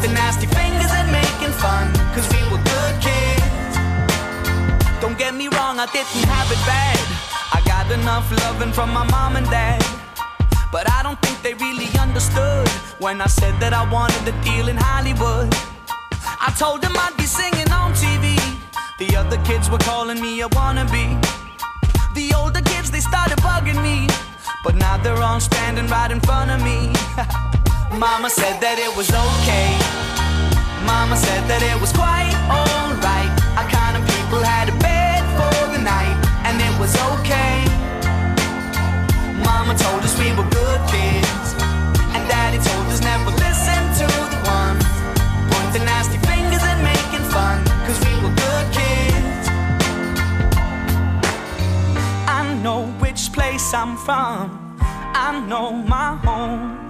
pointing nasty fingers and making fun, cause we were good kids. Don't get me wrong, I didn't have it bad. I got enough loving from my mom and dad. But I don't think they really understood when I said that I wanted a deal in Hollywood. I told them I'd be singing on TV. The other kids were calling me a wannabe. The older kids, they started bugging me. But now they're all standing right in front of me. Mama said that it was okay. Mama said that it was quite alright. Our kind of people had a bed for the night, and it was okay. Mama told us we were good kids, and Daddy told us never listen to the ones pointing nasty fingers and making fun, cause we were good kids. I know which place I'm from, I know my home.